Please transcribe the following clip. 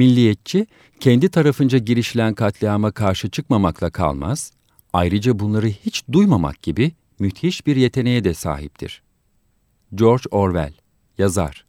Milliyetçi, kendi tarafınca girişilen katliama karşı çıkmamakla kalmaz, ayrıca bunları hiç duymamak gibi müthiş bir yeteneğe de sahiptir. George Orwell, yazar